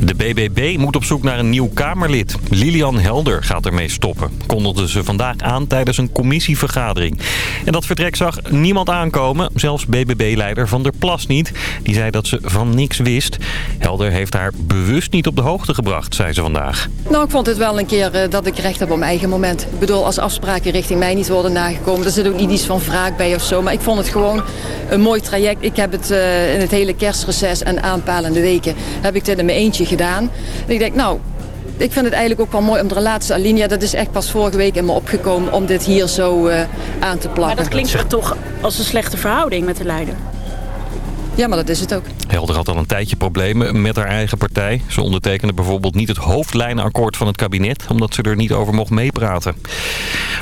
De BBB moet op zoek naar een nieuw Kamerlid. Lilian Helder gaat ermee stoppen, kondigde ze vandaag aan tijdens een commissievergadering. En dat vertrek zag niemand aankomen, zelfs BBB-leider Van der Plas niet. Die zei dat ze van niks wist. Helder heeft haar bewust niet op de hoogte gebracht, zei ze vandaag. Nou, ik vond het wel een keer eh, dat ik recht heb op mijn eigen moment. Ik bedoel, als afspraken richting mij niet worden nagekomen... er zit ook niet iets van wraak bij of zo. Maar ik vond het gewoon een mooi traject. Ik heb het uh, in het hele kerstreces en aanpalende weken... heb ik in mijn eentje. En ik denk, nou, ik vind het eigenlijk ook wel mooi om de relatie Alinea... dat is echt pas vorige week in me opgekomen om dit hier zo uh, aan te plakken. Maar dat klinkt toch als een slechte verhouding met de leider? Ja, maar dat is het ook. Helder had al een tijdje problemen met haar eigen partij. Ze ondertekende bijvoorbeeld niet het hoofdlijnenakkoord van het kabinet... omdat ze er niet over mocht meepraten.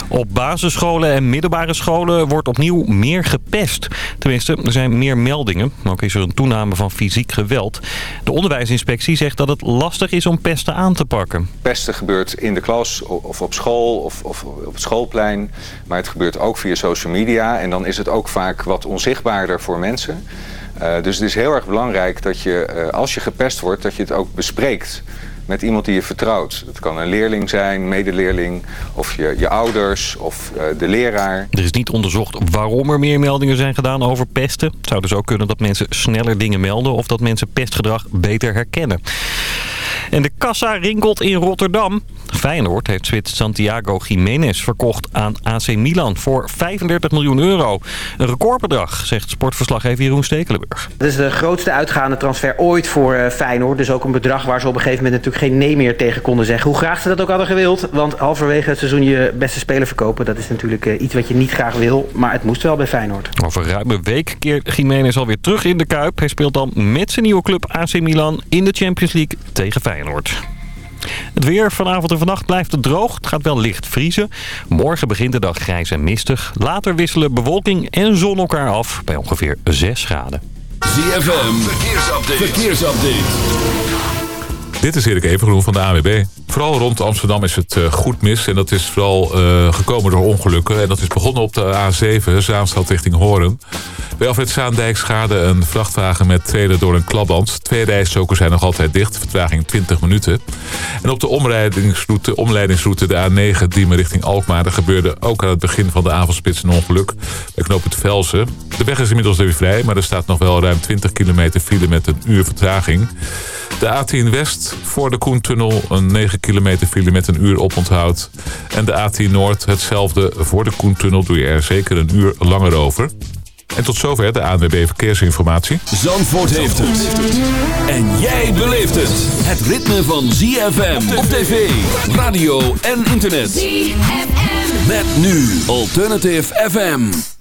Op basisscholen en middelbare scholen wordt opnieuw meer gepest. Tenminste, er zijn meer meldingen. Ook is er een toename van fysiek geweld. De onderwijsinspectie zegt dat het lastig is om pesten aan te pakken. Pesten gebeurt in de klas of op school of, of op het schoolplein. Maar het gebeurt ook via social media. En dan is het ook vaak wat onzichtbaarder voor mensen... Uh, dus het is heel erg belangrijk dat je, uh, als je gepest wordt, dat je het ook bespreekt met iemand die je vertrouwt. Het kan een leerling zijn, medeleerling, of je, je ouders, of uh, de leraar. Er is niet onderzocht waarom er meer meldingen zijn gedaan over pesten. Het zou dus ook kunnen dat mensen sneller dingen melden... of dat mensen pestgedrag beter herkennen. En de kassa rinkelt in Rotterdam. Feyenoord heeft Zwits Santiago Jiménez verkocht aan AC Milan voor 35 miljoen euro. Een recordbedrag, zegt sportverslaggever Jeroen Stekelenburg. Dat is de grootste uitgaande transfer ooit voor uh, Feyenoord. Dus ook een bedrag waar ze op een gegeven moment natuurlijk geen nee meer tegen konden zeggen. Hoe graag ze dat ook hadden gewild. Want halverwege het seizoen je beste speler verkopen... dat is natuurlijk uh, iets wat je niet graag wil. Maar het moest wel bij Feyenoord. Over ruim een week keert Jiménez alweer terug in de Kuip. Hij speelt dan met zijn nieuwe club AC Milan in de Champions League tegen Feyenoord. Het weer vanavond en vannacht blijft het droog. Het gaat wel licht vriezen. Morgen begint de dag grijs en mistig. Later wisselen bewolking en zon elkaar af bij ongeveer 6 graden. ZFM, verkeersupdate. verkeersupdate. Dit is Erik Evengroen van de AWB. Vooral rond Amsterdam is het uh, goed mis. En dat is vooral uh, gekomen door ongelukken. En dat is begonnen op de A7, Zaanstad richting Horen. Bij Alfred Zaandijk schade een vrachtwagen met trailer door een klapband. Twee rijstroken zijn nog altijd dicht. Vertraging 20 minuten. En op de omleidingsroute, omleidingsroute de A9 Diemen richting Alkmaar... gebeurde ook aan het begin van de avondspits een ongeluk. Bij knooppunt Velsen. De weg is inmiddels weer vrij, maar er staat nog wel ruim 20 kilometer file met een uur vertraging. De A10 West voor de Koentunnel een 9 kilometer file met een uur oponthoud. En de A10 Noord hetzelfde voor de Koentunnel doe je er zeker een uur langer over. En tot zover de ANWB Verkeersinformatie. Zandvoort heeft het. En jij beleeft het. Het ritme van ZFM op tv, radio en internet. ZFM. Met nu Alternative FM.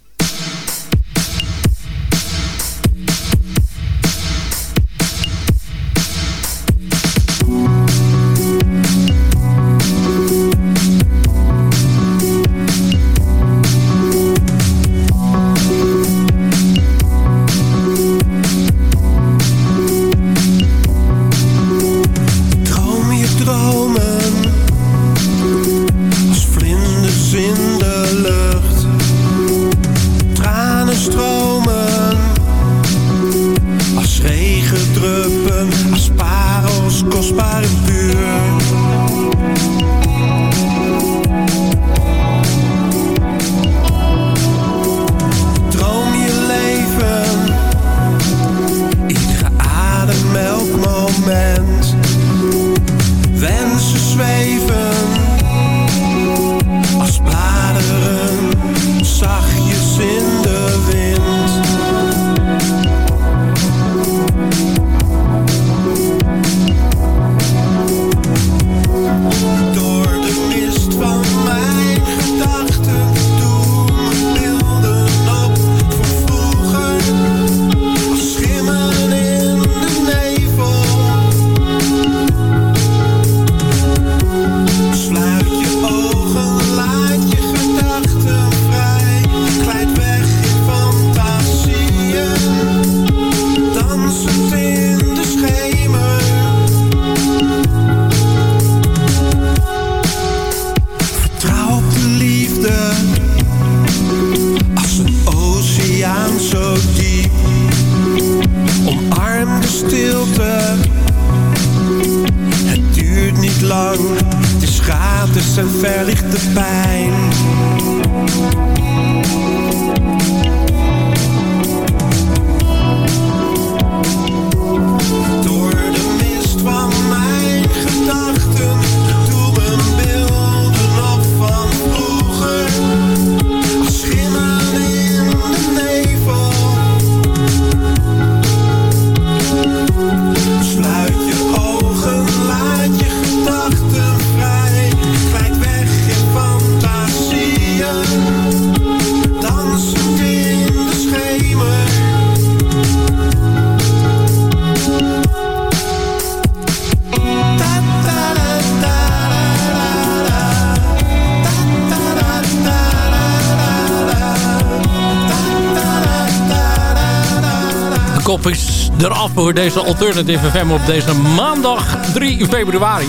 Eraf voor deze Alternative FM op deze maandag 3 februari.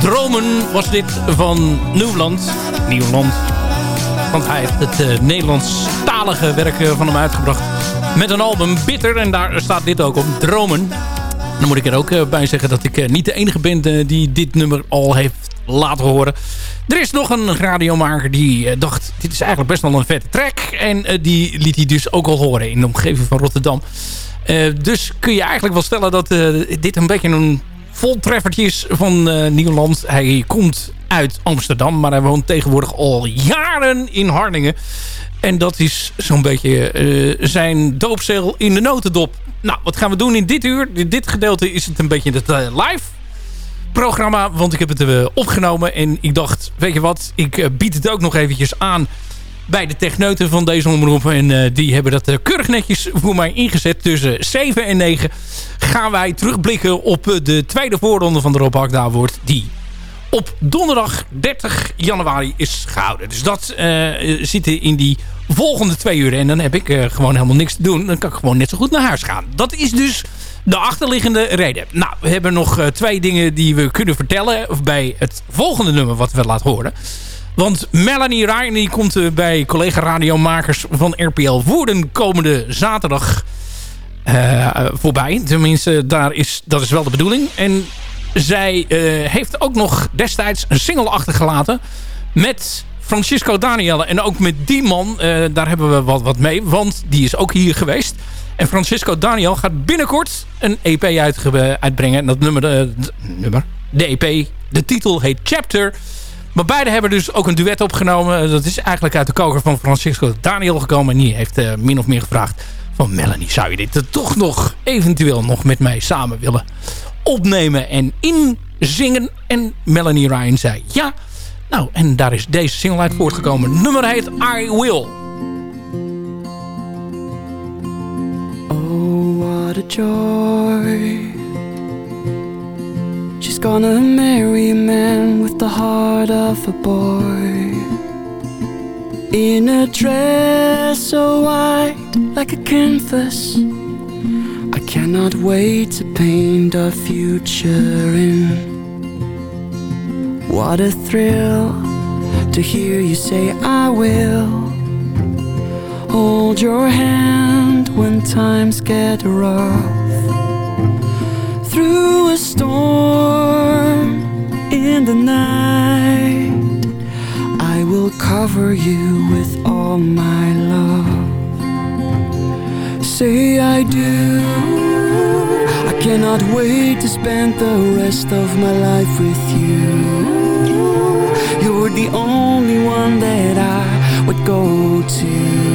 Dromen was dit van Nieuwland. Nieuwland. Want hij heeft het uh, Nederlandstalige werk uh, van hem uitgebracht. Met een album Bitter. En daar staat dit ook op. Dromen. Dan moet ik er ook uh, bij zeggen dat ik niet de enige ben die dit nummer al heeft laten horen. Er is nog een radiomaker die uh, dacht... dit is eigenlijk best wel een vette track. En uh, die liet hij dus ook al horen in de omgeving van Rotterdam. Uh, dus kun je eigenlijk wel stellen dat dit een beetje een voltreffertje is van Nieuwland. Hij komt uit Amsterdam, maar hij woont tegenwoordig al jaren in Harningen. En dat is zo'n beetje zijn doopzeel in de notendop. Nou, wat gaan we doen in dit uur? In dit gedeelte is het een beetje het live programma. Want ik heb het uh, opgenomen. En ik dacht, weet je wat, ik uh, bied het ook nog eventjes aan bij de techneuten van deze omroep. En uh, die hebben dat keurig netjes voor mij ingezet. Tussen 7 en 9 gaan wij terugblikken op de tweede voorronde van de Rob Hakda wordt Die op donderdag 30 januari is gehouden. Dus dat zit in die volgende twee uur. En dan heb ik gewoon helemaal niks te doen. Dan kan ik gewoon net zo goed naar huis gaan. Dat is dus de achterliggende reden. Nou, we hebben nog uh, twee dingen die we kunnen vertellen bij het volgende nummer wat we laten horen. Want Melanie Ryan komt uh, bij collega-radiomakers van RPL Woerden komende zaterdag uh, voorbij. Tenminste, daar is, dat is wel de bedoeling. En zij heeft ook nog destijds een single achtergelaten met Francisco Danielle. En ook met die man, daar hebben we wat, wat mee. Want die is ook hier geweest. En Francisco Daniel gaat binnenkort een EP uitbrengen. En dat nummer, de, nummer, de EP, de titel heet Chapter. Maar beide hebben dus ook een duet opgenomen. Dat is eigenlijk uit de koker van Francisco Daniel gekomen. En die heeft min of meer gevraagd van Melanie... zou je dit toch nog eventueel nog met mij samen willen opnemen en inzingen? En Melanie Ryan zei ja. Nou, en daar is deze single uit voortgekomen. Nummer heet I Will. What a joy. She's gonna marry a man with the heart of a boy. In a dress so white like a canvas. I cannot wait to paint our future in. What a thrill to hear you say I will hold your hand when times get rough. Through a storm in the night, I will cover you with all my love. Say I do. I cannot wait to spend the rest of my life with you. You're the only one that I would go to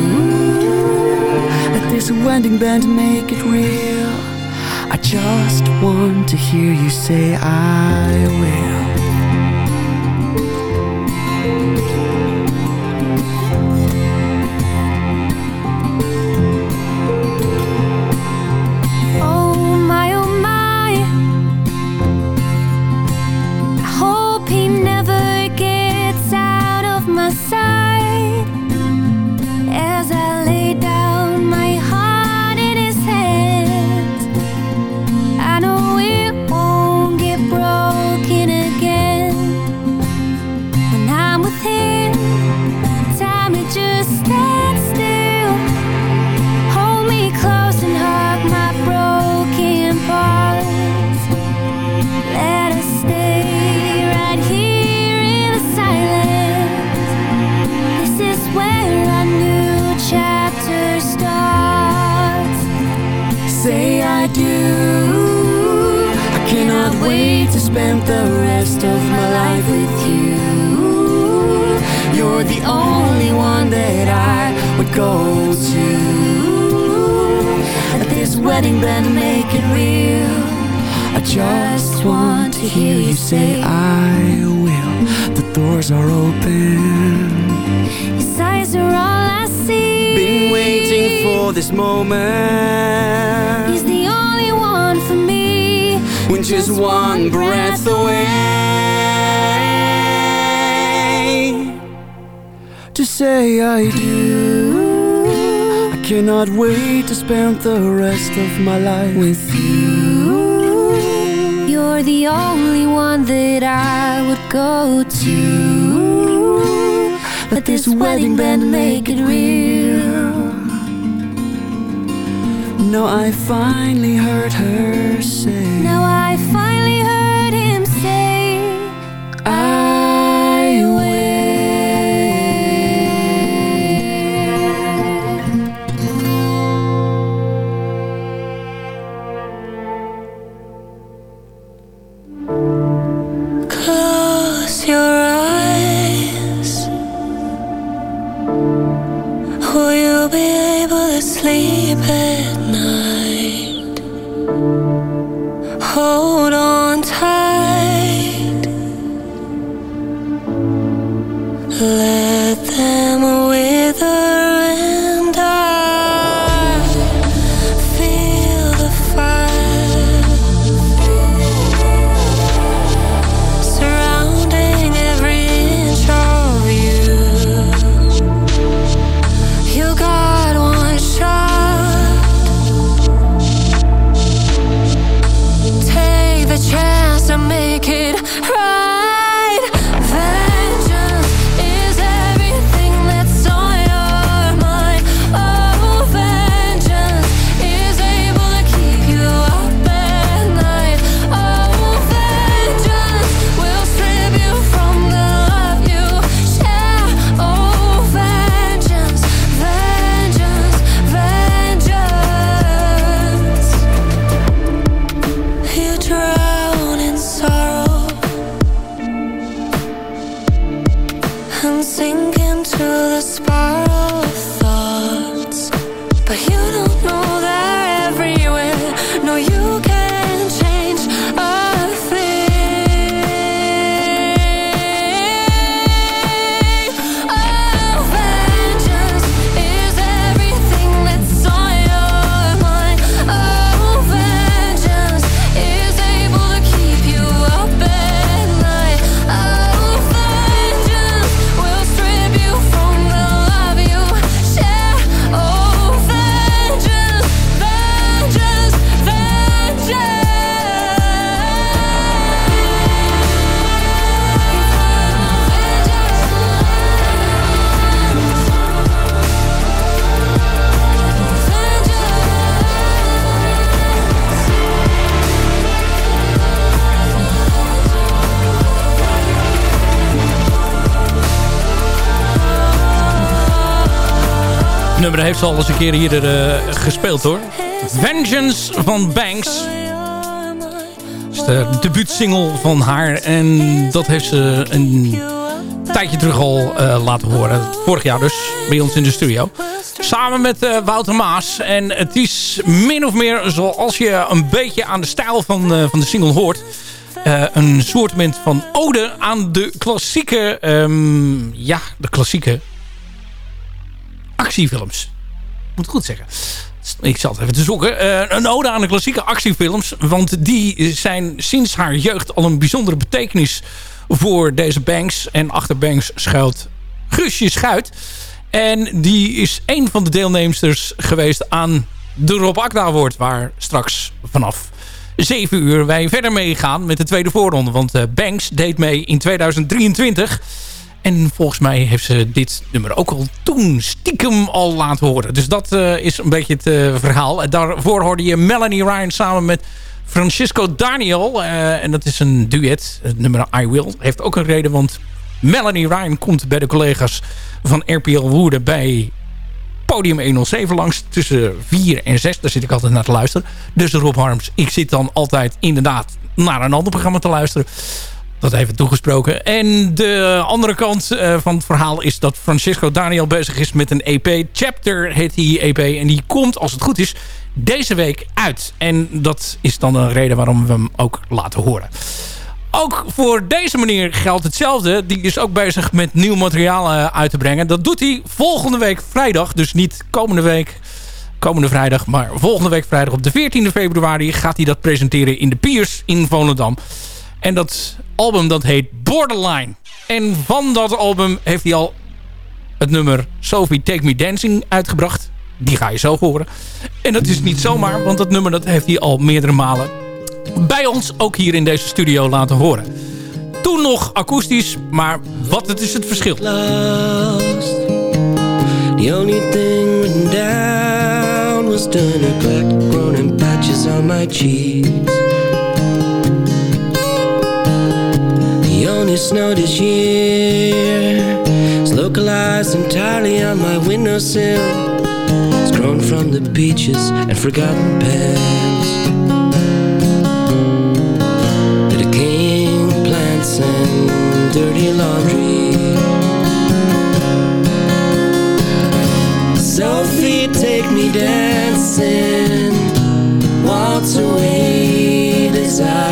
this wedding band make it real. I just want to hear you say I will. The rest of my life with you. You're the only one that I would go to. Let this wedding band make it real. Now I finally heard her say. Now I finally heard him say, I heeft ze al eens een keer hier eh, gespeeld hoor. Vengeance van Banks. Dat is de debuutsingle van haar. En dat heeft ze een tijdje terug al eh, laten horen. Vorig jaar dus, bij ons in de studio. Samen met eh, Wouter Maas. En het is min of meer zoals je een beetje aan de stijl van, van de single hoort. een soort van ode aan de klassieke... ehm, ja, de klassieke actiefilms. Moet ik goed zeggen. Ik zal het even te zoeken. Eh, een ode aan de klassieke actiefilms. Want die zijn sinds haar jeugd al een bijzondere betekenis voor deze Banks. En achter Banks schuilt Guusje Schuit. En die is een van de deelnemsters geweest aan de Rob Akda Award. Waar straks vanaf 7 uur wij verder meegaan met de tweede voorronde. Want eh, Banks deed mee in 2023. En volgens mij heeft ze dit nummer ook al toen stiekem al laten horen. Dus dat eh, is een beetje het eh, verhaal. En daarvoor hoorde je Melanie Ryan samen met Francisco Daniel. eh, en dat is een duet. Het nummer I Will heeft ook een reden. Want Melanie Ryan komt bij de collega's van RPL Woerden bij podium 107 langs. Tussen 4 en 6, daar zit ik altijd naar te luisteren. Dus Rob Harms, ik zit dan altijd inderdaad naar een ander programma te luisteren. Dat even toegesproken. En de andere kant eh, van het verhaal is dat Francisco Daniel bezig is met een EP. Chapter heet die EP. En die komt, als het goed is, deze week uit. En dat is dan een reden waarom we hem ook laten horen. Ook voor deze meneer geldt hetzelfde. Die is ook bezig met nieuw materiaal eh, uit te brengen. Dat doet hij volgende week vrijdag. Dus niet komende week, komende vrijdag. Maar volgende week vrijdag op de 14e februari gaat hij dat presenteren in de Piers in Volendam. En dat album dat heet Borderline. En van dat album heeft hij al het nummer Sophie Take Me Dancing uitgebracht. Die ga je zo horen. En dat is niet zomaar, want dat nummer dat heeft hij al meerdere malen bij ons ook hier in deze studio laten horen. Toen nog akoestisch, maar wat het is het verschil. The only thing down was patches on my cheeks. Snow this year is localized entirely on my windowsill. It's grown from the beaches and forgotten pens. The decaying plants and dirty laundry. Sophie, take me dancing. Waltz away, desire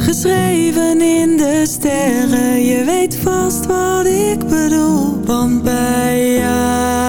geschreven in de sterren, je weet vast wat ik bedoel. Want bij jou,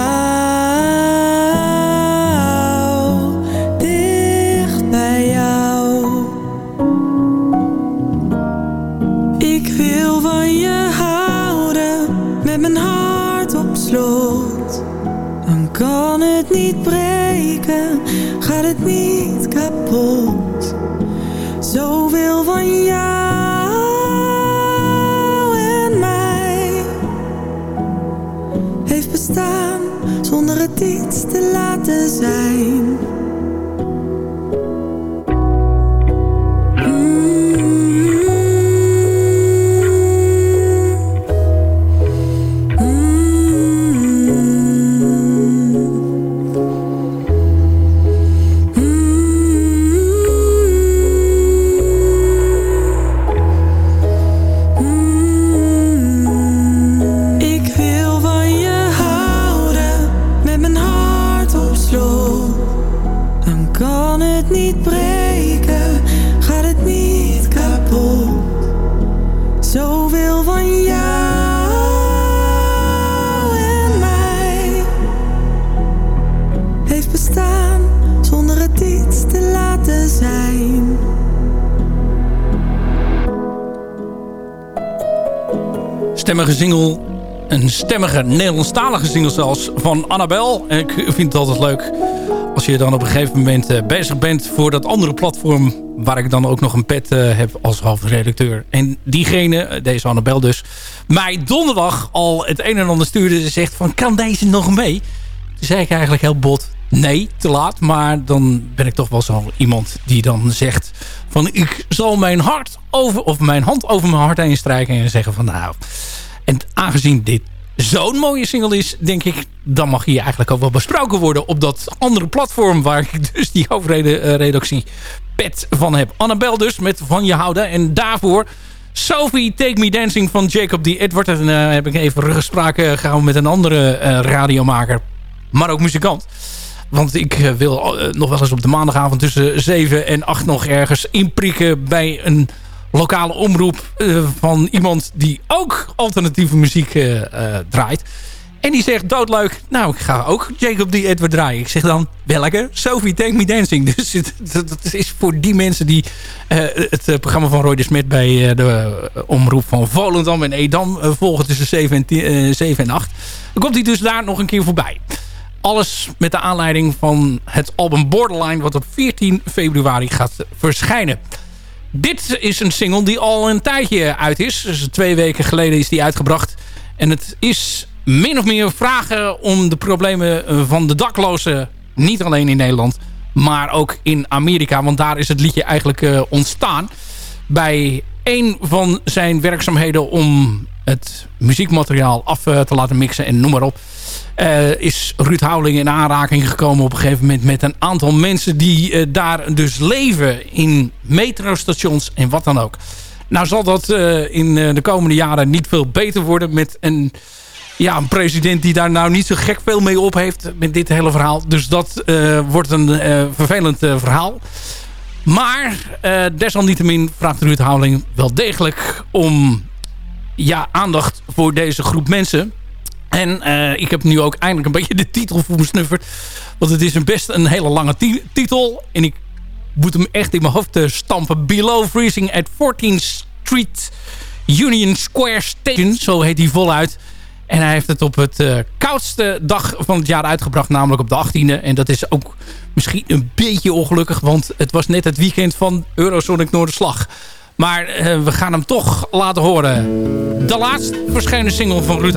stemmige single. Een stemmige Nederlandstalige single zelfs van Annabel. En ik vind het altijd leuk als je dan op een gegeven moment eh, bezig bent voor dat andere platform... waar ik dan ook nog een pet eh, heb als hoofdredacteur. En diegene, eh, deze Annabel dus, mij donderdag al het een en ander stuurde... en zegt van, kan deze nog mee? Toen zei ik eigenlijk heel bot, nee, te laat. Maar dan ben ik toch wel zo iemand die dan zegt van... ik zal mijn hart over, of mijn hand over mijn hart heen strijken en zeggen van... nou, en aangezien dit zo'n mooie single is, denk ik... dan mag hier eigenlijk ook wel besproken worden op dat andere platform... waar ik dus die hoofdredactie pet van heb. Annabel dus, met Van Je Houden. En daarvoor Sophie Take Me Dancing van Jacob D. Edward. En uh, heb ik even ruggespraak uh, gehouden met een andere uh, radiomaker. Maar ook muzikant. Want ik wil nog wel eens op de maandagavond tussen 7 en 8 nog ergens inprikken bij een lokale omroep uh, van iemand die ook alternatieve muziek draait. En die zegt doodleuk, nou ik ga ook Jacob D. Edward draaien. Ik zeg dan, welke? Sophie Take Me Dancing. Dus dat is voor die mensen die het programma van Roy de Smet bij de omroep van Volendam en Edam volgen tussen 7 en, 10, 7 en 8. Dan komt hij dus daar nog een keer voorbij. Alles met de aanleiding van het album Borderline wat op 14 februari gaat verschijnen. Dit is een single die al een tijdje uit is. Dus twee weken geleden is die uitgebracht. En het is min of meer vragen om de problemen van de daklozen. Niet alleen in Nederland, maar ook in Amerika. Want daar is het liedje eigenlijk uh, ontstaan. Bij een van zijn werkzaamheden om het muziekmateriaal af uh, te laten mixen en noem maar op. Uh, is Ruud Houweling in aanraking gekomen op een gegeven moment met een aantal mensen die uh, daar dus leven in metrostations en wat dan ook. Nou zal dat uh, in de komende jaren niet veel beter worden met een, ja, een president die daar nou niet zo gek veel mee op heeft met dit hele verhaal. Dus dat wordt een vervelend verhaal. Maar desalniettemin vraagt Ruud Houweling wel degelijk om ja, aandacht voor deze groep mensen. En uh, ik heb nu ook eindelijk een beetje de titel voor me snufferd. Want het is een best een hele lange titel. En ik moet hem echt in mijn hoofd uh, stampen. Below Freezing at 14th Street Union Square Station. Zo heet hij voluit. En hij heeft het op het uh, koudste dag van het jaar uitgebracht. Namelijk op de 18e. En dat is ook misschien een beetje ongelukkig. Want het was net het weekend van Eurosonic Noorderslag. Maar uh, we gaan hem toch laten horen. De laatst verschenen single van Ruud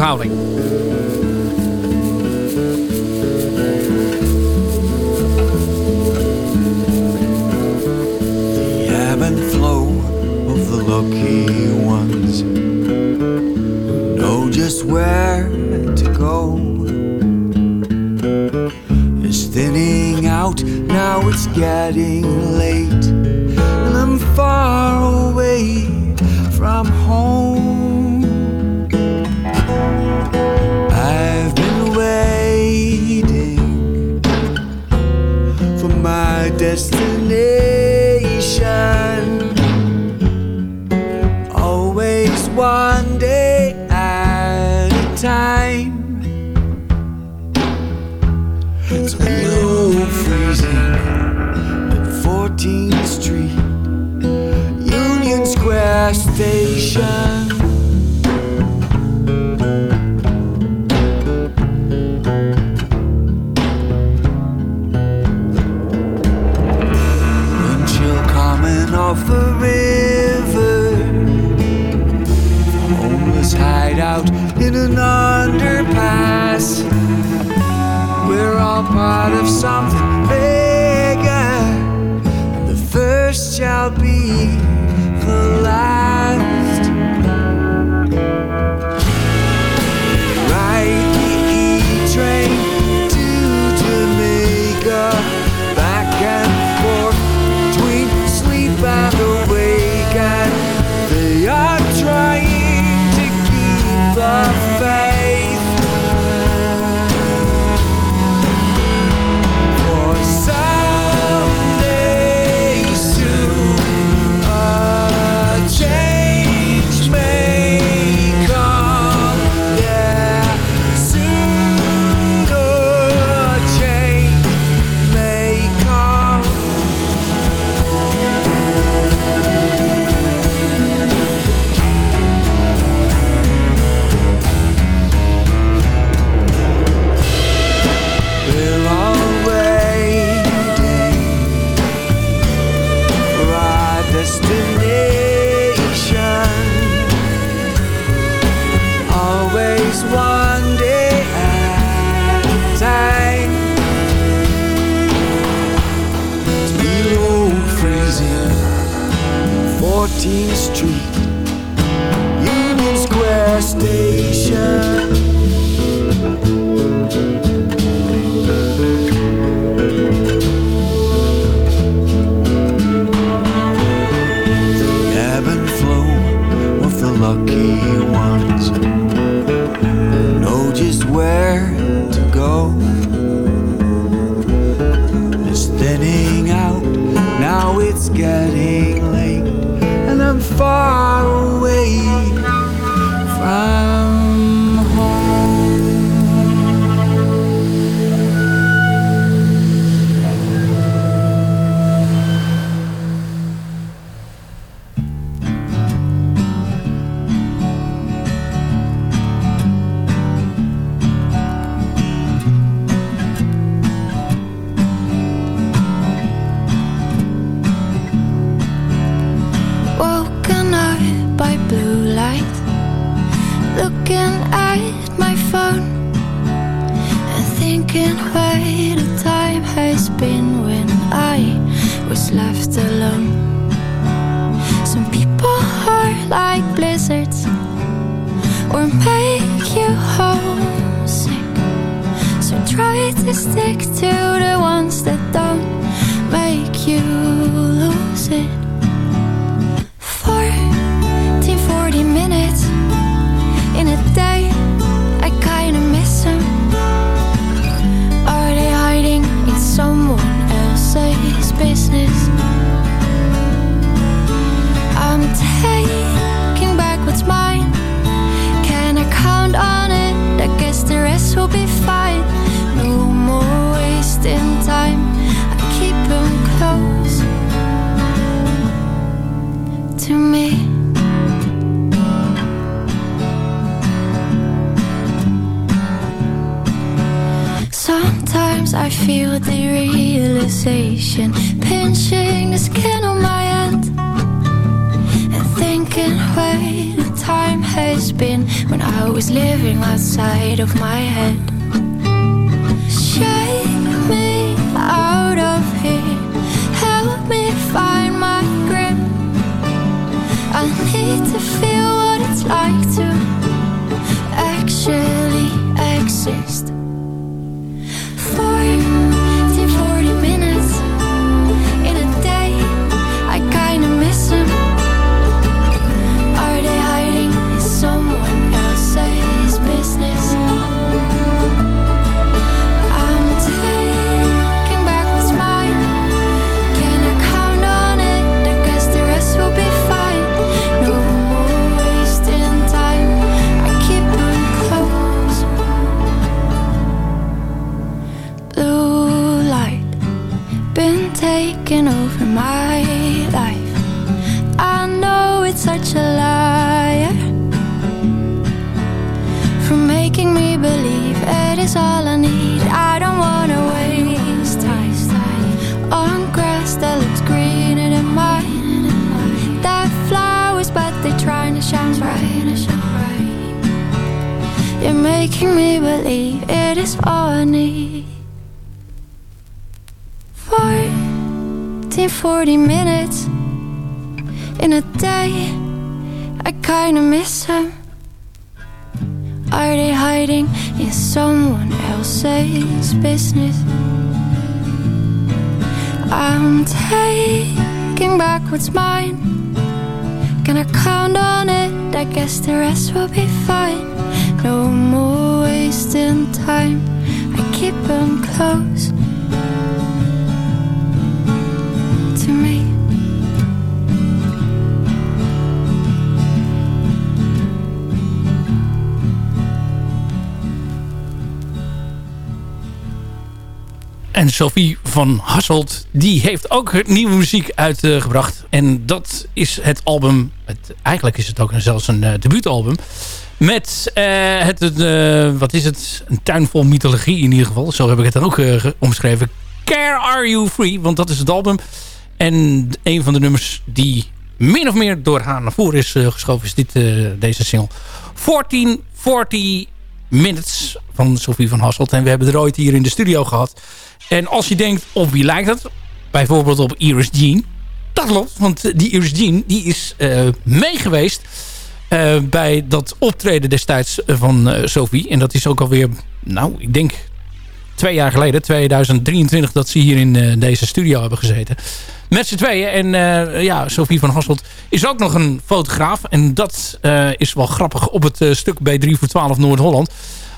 the lucky ones. Know just where to go is thinning out. Now it's getting late, and I'm far away from home. I've been waiting for my destination. Always one. railway station. Wind chill coming off the river. Homeless hideout in an underpass. We're all part of something bigger, the first shall be alive what's mine. Gonna count on it, I guess the rest will be fine. No more wasting time, I keep them close En Sophie van Hasselt, die heeft ook nieuwe muziek uitgebracht. en dat is het album, het, eigenlijk is het ook zelfs een uh, debuutalbum. Met uh, het, uh, wat is het, een tuin vol mythologie in ieder geval. Zo heb ik het dan ook omschreven. Care Are You Free, want dat is het album. En een van de nummers die min of meer door haar naar voren is geschoven... is dit, deze single. 1440 Minutes van Sophie van Hasselt. En we hebben er ooit hier in de studio gehad... En als je denkt, op wie lijkt het? Bijvoorbeeld op Iris Jean. Dat klopt, want die Iris Jean die is uh, meegeweest uh, bij dat optreden destijds van uh, Sophie. En dat is ook alweer, nou, ik denk twee jaar geleden, 2023, dat ze hier in deze studio hebben gezeten. Met z'n tweeën. En ja, Sophie van Hasselt is ook nog een fotograaf. En dat is wel grappig op het stuk bij 3 voor 12 Noord-Holland.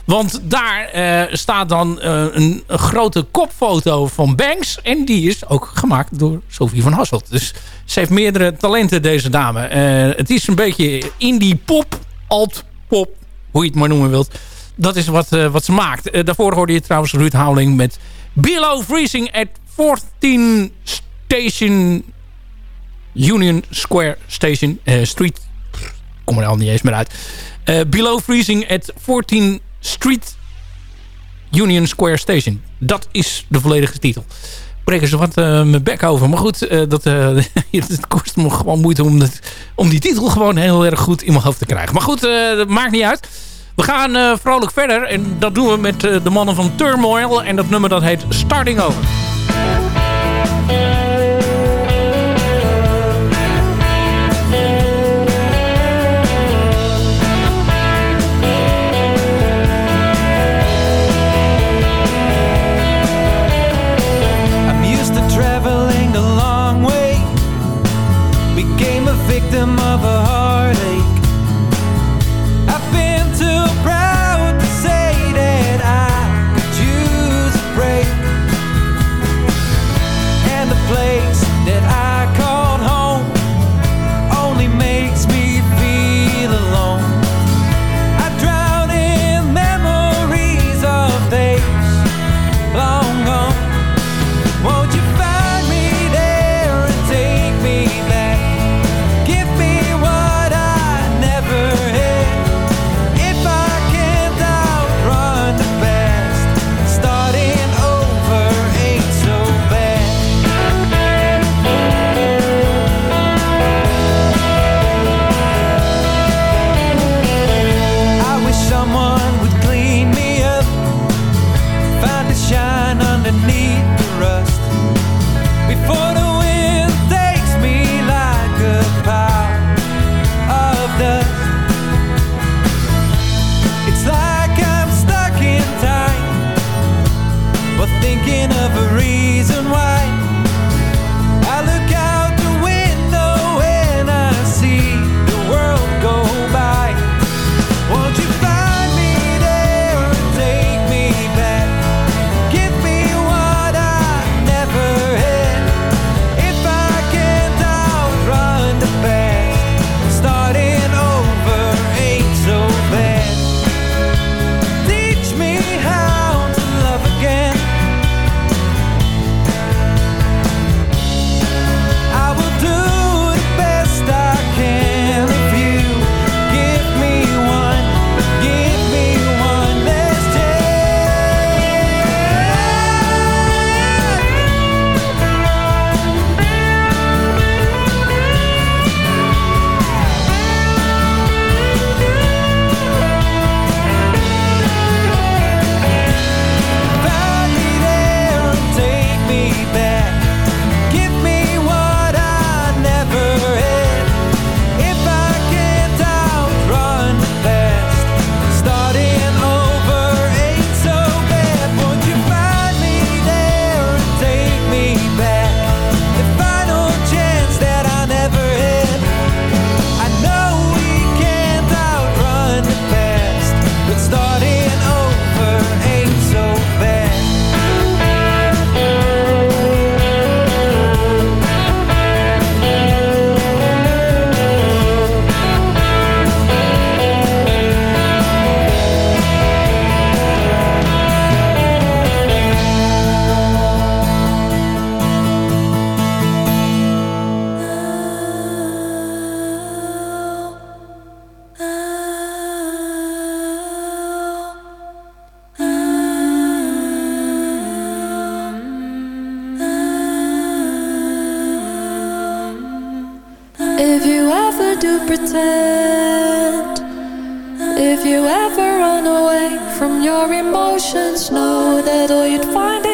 Want daar uh, staat dan uh, een, een, grote kopfoto van Banks. En die is ook gemaakt door Sophie van Hasselt. Dus ze heeft meerdere talenten, deze dame. Uh, het is een beetje indie pop, alt pop, hoe je het maar noemen wilt. Dat is wat, wat ze maakt. daarvoor hoorde je trouwens Ruud Houweling met Below Freezing at 14 Station Union Square Station Street. Kom er al niet eens meer uit. Below Freezing at 14 Street Union Square Station. Dat is de volledige titel. Breken ze wat uh, mijn bek over. Maar goed, uh, dat, het kost me gewoon moeite om, dat, om die titel gewoon heel erg goed in mijn hoofd te krijgen. Maar goed, dat maakt niet uit. We gaan vrolijk verder. En dat doen we met de mannen van Turmoil. En dat nummer dat heet Starting Over.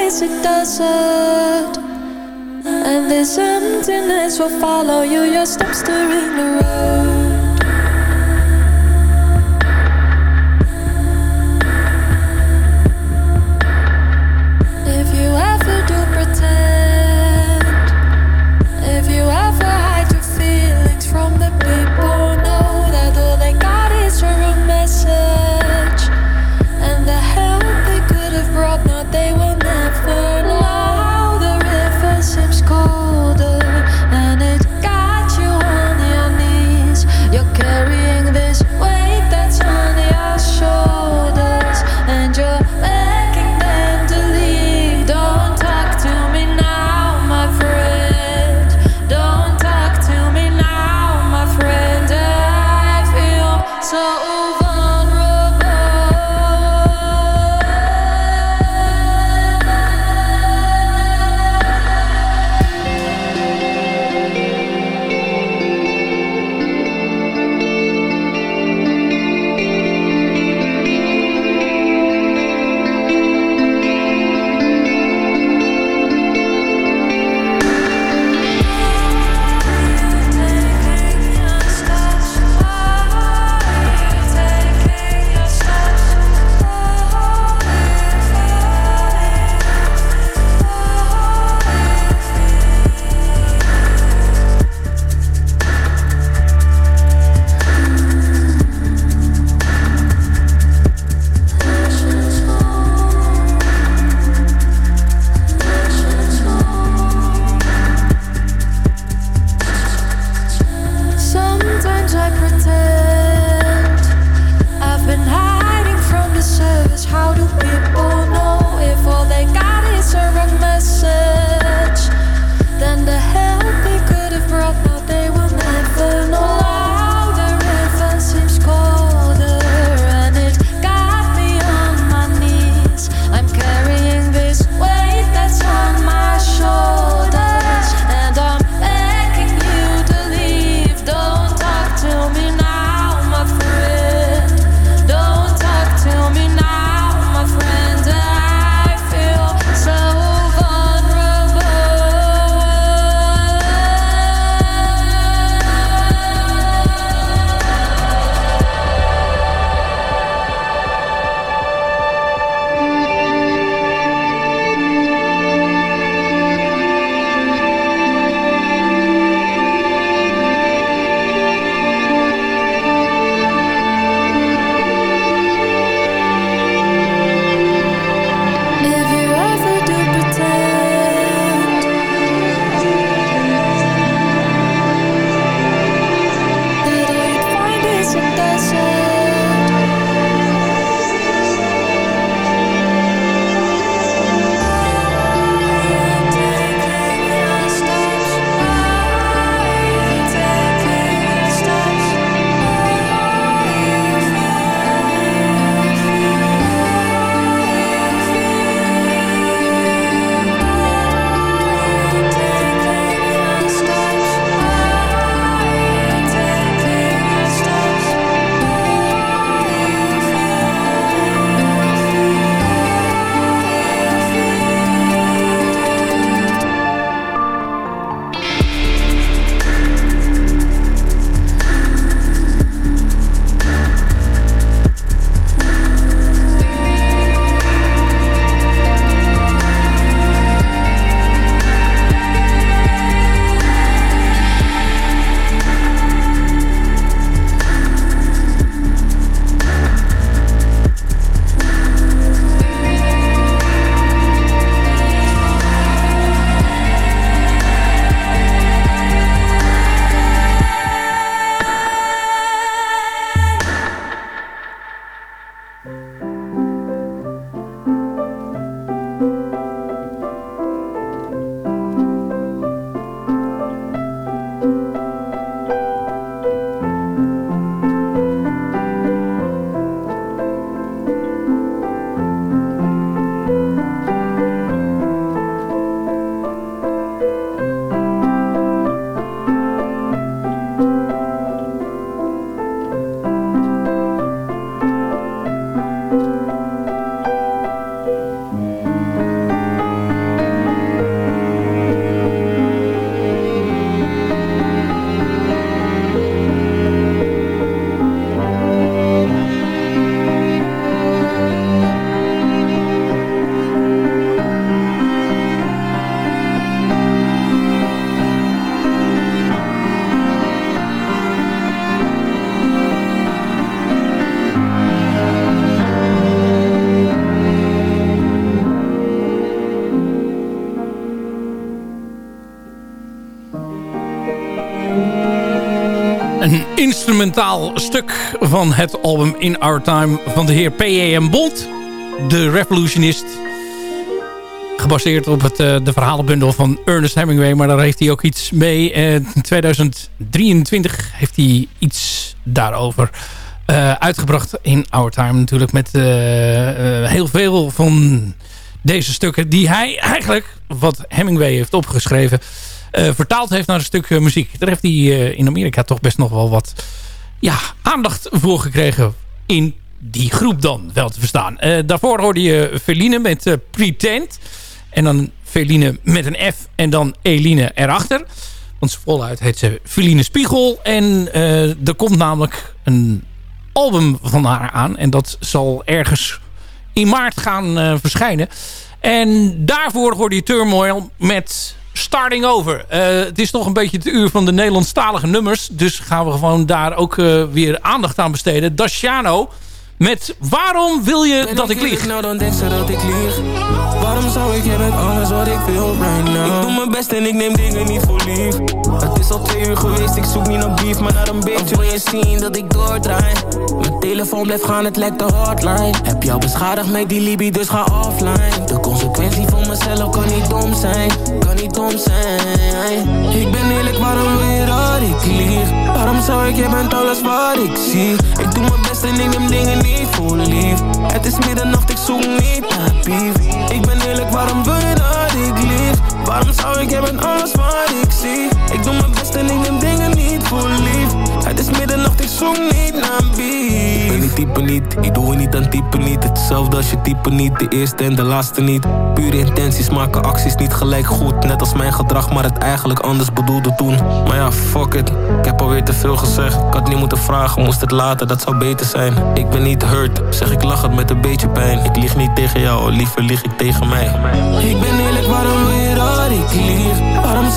A desert. And this emptiness will follow you, your steps during the road. If you ever do pretend, if you ever hide your feelings from the people, know that all they got is your own message. Instrumentaal stuk van het album In Our Time van de heer P.A.M. Bond. De Revolutionist. Gebaseerd op het, eh, de verhalenbundel van Ernest Hemingway. Maar daar heeft hij ook iets mee. In 2023 heeft hij iets daarover eh, uitgebracht in Our Time. Natuurlijk met eh, heel veel van deze stukken die hij eigenlijk, wat Hemingway heeft opgeschreven, vertaald heeft naar een stuk eh, muziek. Daar heeft hij eh, in Amerika toch best nog wel wat ja, aandacht voor gekregen in die groep dan wel te verstaan. Eh, daarvoor hoorde je Feline met eh, Pretend. En dan Feline met een F en dan Eline erachter. Want voluit heet ze Feline Spiegel. En eh, er komt namelijk een album van haar aan. En dat zal ergens in maart gaan eh, verschijnen. En daarvoor hoorde je Turmoil met Starting Over. Eh, het is nog een beetje het uur van de Nederlandstalige nummers. Dus gaan we gewoon daar ook eh, weer aandacht aan besteden. Daciano met Waarom wil je dat ik lieg? Nou dan denk ze dat ik lieg Waarom zou ik, jij bent alles wat ik wil right now Ik doe mijn best en ik neem dingen niet voor lief Het is al twee uur geweest, ik zoek niet naar beef Maar naar een beetje wil je zien dat ik doordraai Mijn telefoon blijft gaan, het lijkt de hotline Heb jou beschadigd met die Libby, dus ga offline De consequentie mezelf kan niet dom zijn Kan niet dom zijn. Ik ben eerlijk, waarom wil je dat ik? Waarom zou ik, jij bent alles wat ik zie? Ik doe mijn best en ik neem dingen niet voor lief. Het is middernacht, ik zoek niet naar beef Ik ben eerlijk, waarom wil je dat ik lieg? Waarom zou ik, jij bent alles wat ik zie? Ik doe mijn best en ik neem dingen niet voor lief. Het is middernacht, ik zoek niet naar ben die niet, ik doe niet aan type niet. Hetzelfde als je type niet, de eerste en de laatste niet. Pure intenties maken acties niet gelijk goed. Net als mijn gedrag, maar het eigenlijk anders bedoelde toen. Maar ja, fuck it, ik heb alweer te veel gezegd. Ik had niet moeten vragen, moest het laten, dat zou beter zijn. Ik ben niet hurt, zeg ik lach het met een beetje pijn. Ik lieg niet tegen jou, liever lieg ik tegen mij. Ik ben eerlijk, waarom wil je dat ik lieg?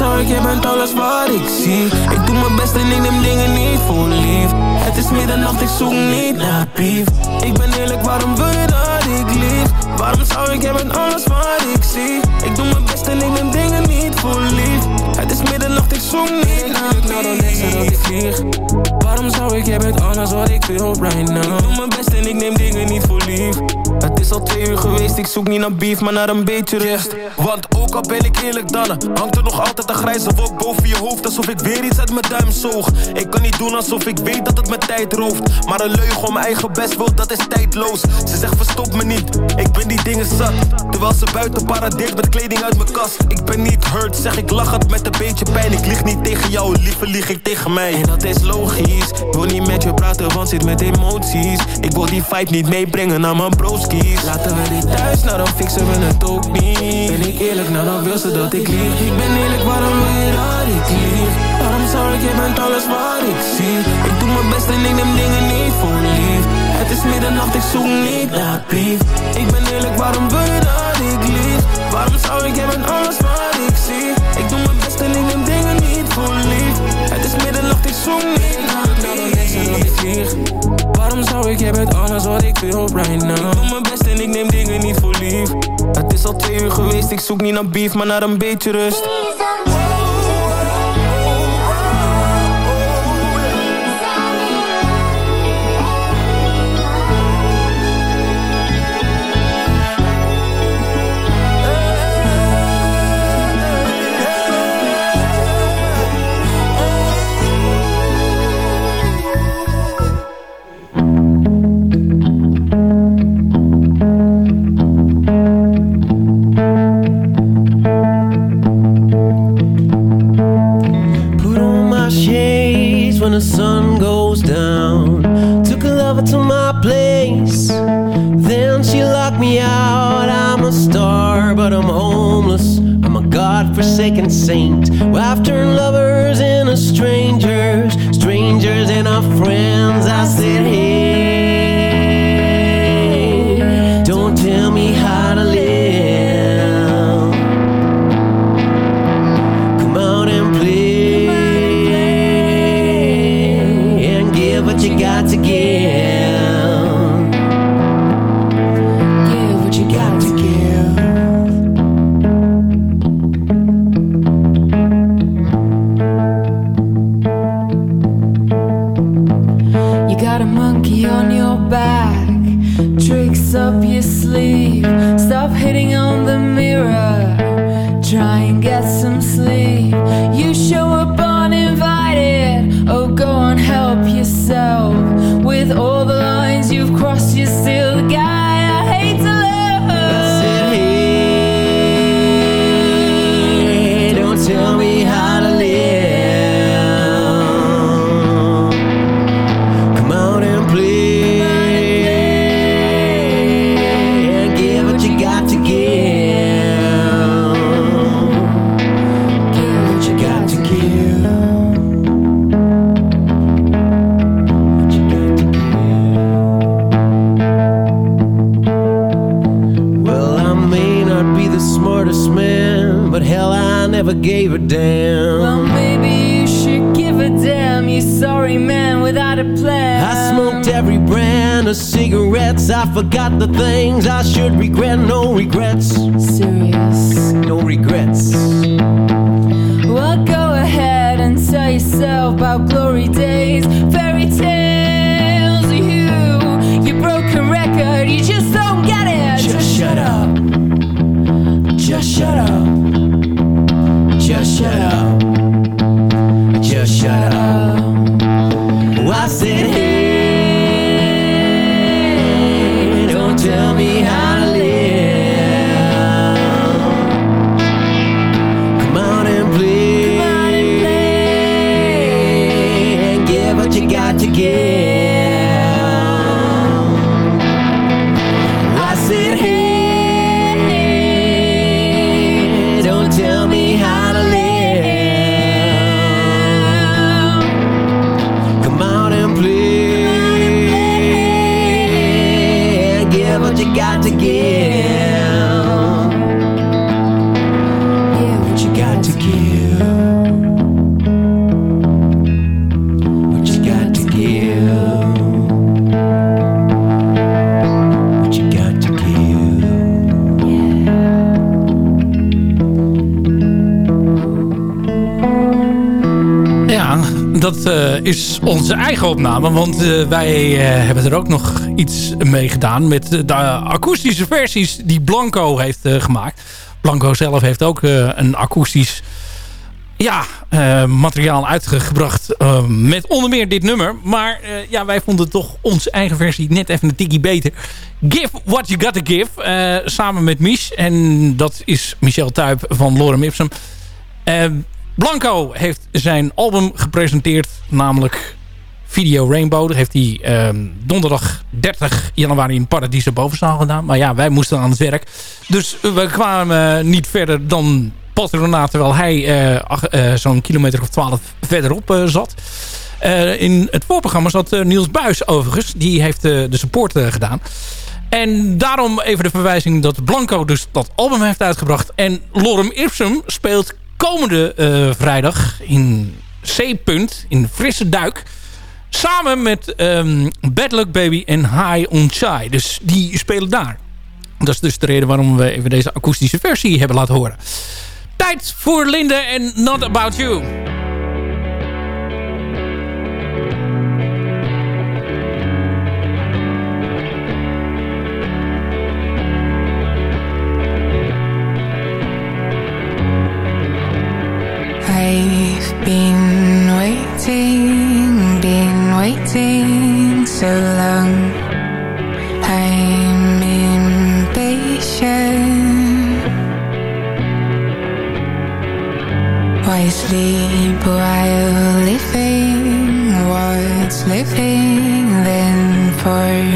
Ik, jij alles wat ik zie. Ik doe mijn best en ik neem dingen niet voor lief. Het is middernacht, ik zoek niet naar beef Ik ben eerlijk, waarom wil je dat ik lieg? Waarom zou ik, jij bent alles wat ik zie. Ik doe mijn best en ik neem dingen niet voor lief. Het is middernacht, ik zoek niet naar dat ik Waarom zou ik, jij bent alles wat ik wil right now? Ik doe mijn best en ik neem dingen niet voor lief Het is al twee uur geweest, ik zoek niet naar beef, maar naar een beetje rust. Want ook al ben ik eerlijk dan Hangt er nog altijd een grijze wolk boven je hoofd Alsof ik weer iets uit mijn duim zoog. Ik kan niet doen alsof ik weet dat het mijn tijd rooft Maar een leugen om mijn eigen best wil, dat is tijdloos. Ze zegt verstop me niet, ik ben die dingen zat. Terwijl ze buiten paradeert met kleding uit mijn kast. Ik ben niet hurt, zeg ik lach het met een beetje pijn. Ik lieg niet tegen jou, liever lieg ik tegen mij. En dat is logisch, wil niet met je praten want zit met emoties. Ik wil die fight niet meebrengen naar mijn Laten we dit thuis, nou dan fixen we het ook niet. Ben ik eerlijk, nou dan wil ze dat ik lieg. Ik ben eerlijk, waarom wil je dat ik lieg? Waarom zou ik, je bent alles wat ik zie? Ik doe mijn best en ik neem dingen niet voor lief. Het is middernacht, ik zoek niet naar beef Ik ben eerlijk, waarom wil je dat ik lieg? Waarom zou ik, je bent alles wat ik zie? Ik doe mijn best en ik neem dingen niet voor lief Het middernacht, ik zoek niet dat ik Waarom zou ik, jij bent alles wat ik wil right now? Ik doe mijn best en ik neem dingen niet voor lief. Het is al twee uur geweest, ik zoek niet naar beef, maar naar een beetje rust I forgot the things I should regret. No regrets. Serious. No regrets. Well, go ahead and tell yourself about glory days, is onze eigen opname. Want eh, wij eh, hebben er ook nog iets mee gedaan. Met de akoestische versies die Blanco heeft eh, gemaakt. Blanco zelf heeft ook een akoestisch ja, materiaal uitgebracht. met onder meer dit nummer. Maar ja, wij vonden toch onze eigen versie net even een tikkie beter. Give What You Gotta Give. samen met Mich. En dat is Michel Tuyp van Lorem Ipsum. Blanco heeft zijn album gepresenteerd, namelijk Video Rainbow. Dat heeft hij ehm, donderdag 30 januari in Paradiso Bovenzaal gedaan. Maar ja, wij moesten aan het werk. Dus we kwamen eh, niet verder dan Patronaat, terwijl hij eh, eh, zo'n kilometer of 12 verderop zat. In het voorprogramma zat Niels Buis overigens. Die heeft de support gedaan. En daarom even de verwijzing dat Blanco dus dat album heeft uitgebracht. En Lorem Ipsum speelt komende eh, vrijdag in C-punt, in Frisse Duik. Samen met ehm Bad Luck Baby en High on Chai. Dus die spelen daar. Dat is dus de reden waarom we even deze akoestische versie hebben laten horen. Tijd voor Linde en Not About You. Been waiting, been waiting so long. I'm impatient. Why sleep while living? What's living then for?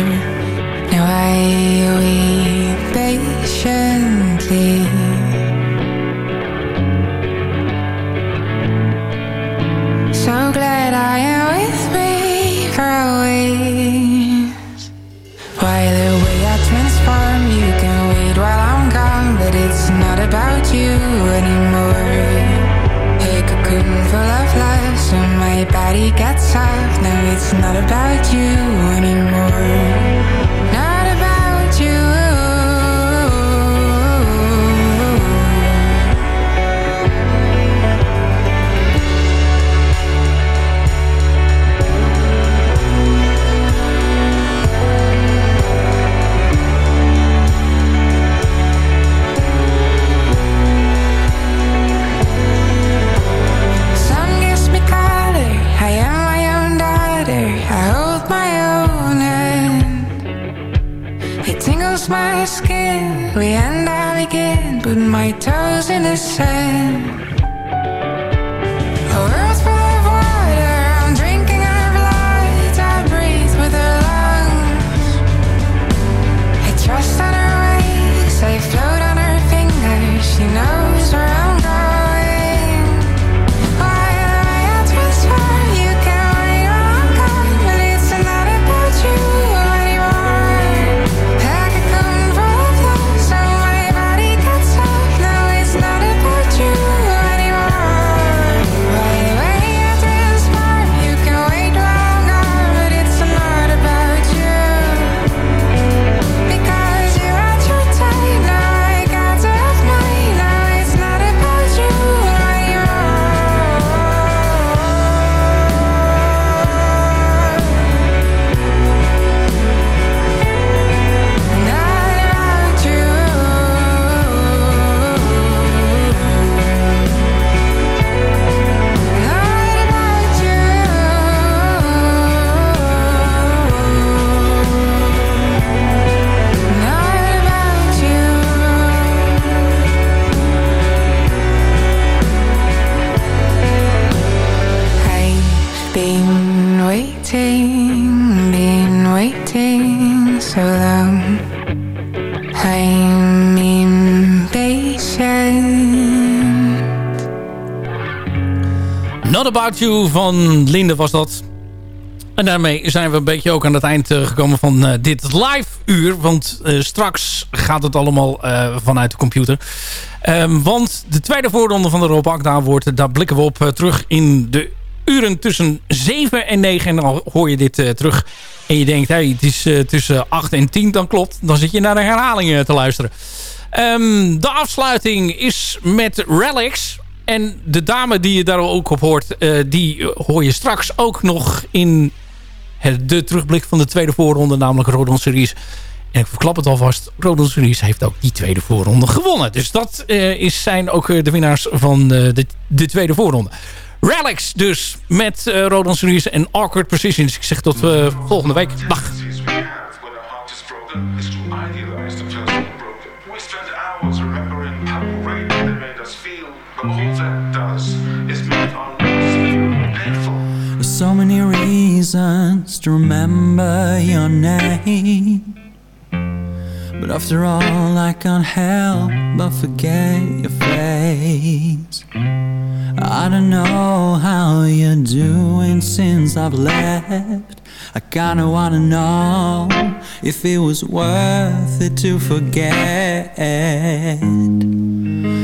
About You van Linde was dat. En daarmee zijn we een beetje ook aan het eind eh, gekomen van eh, dit live uur. Want eh, straks gaat het allemaal vanuit de computer. Ehm, want de tweede voorronde van de Rob wordt, daar blikken we op terug in de uren tussen 7 en 9. En dan hoor je dit terug en je denkt, hey, het is tussen 8 en 10, dan klopt. Dan zit je naar de herhalingen te luisteren. Ehm, de afsluiting is met Relics. En de dame die je daar ook op hoort, eh, die hoor je straks ook nog in het, de terugblik van de tweede voorronde, namelijk Rodon Series. En ik verklap het alvast, Rodon Series heeft ook die tweede voorronde gewonnen. Dus dat eh, is, zijn ook eh, de winnaars van de, de tweede voorronde. Relics dus met Rodon Series en Awkward Precisions. Ik zeg tot volgende week. Dag. That does is. There's so many reasons to remember your name. But after all, I can't help but forget your face. I don't know how you're doing since I've left. I kinda wanna know if it was worth it to forget.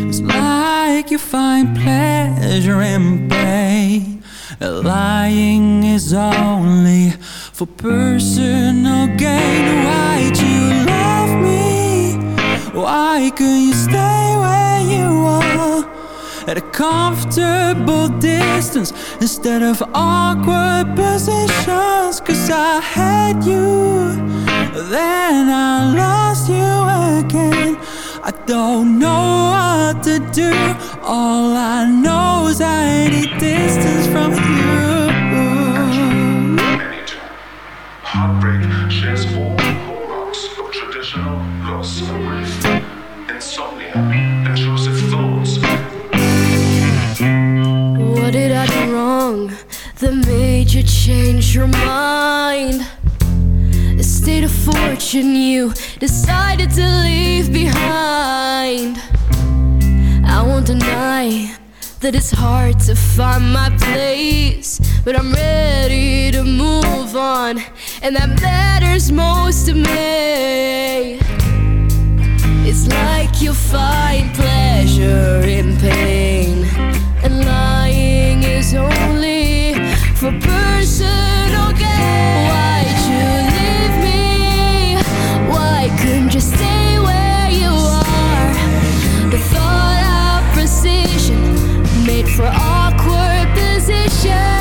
It's like you find pleasure in pain. Lying is only for personal gain. Why'd you love me? Why couldn't you stay where you are? At a comfortable distance instead of awkward positions. Cause I had you, then I lost you again. I don't know what to do. All I know is I need distance from you. Heartbreak shares all hallmarks of traditional loss and grief. Insomnia, intrusive thoughts, What did I do wrong that made you change your mind? State of fortune you decided to leave behind. I won't deny that it's hard to find my place, but I'm ready to move on, and that matters most to me. It's like you find pleasure in pain, and lying is only for personal gain. Why'd for awkward positions.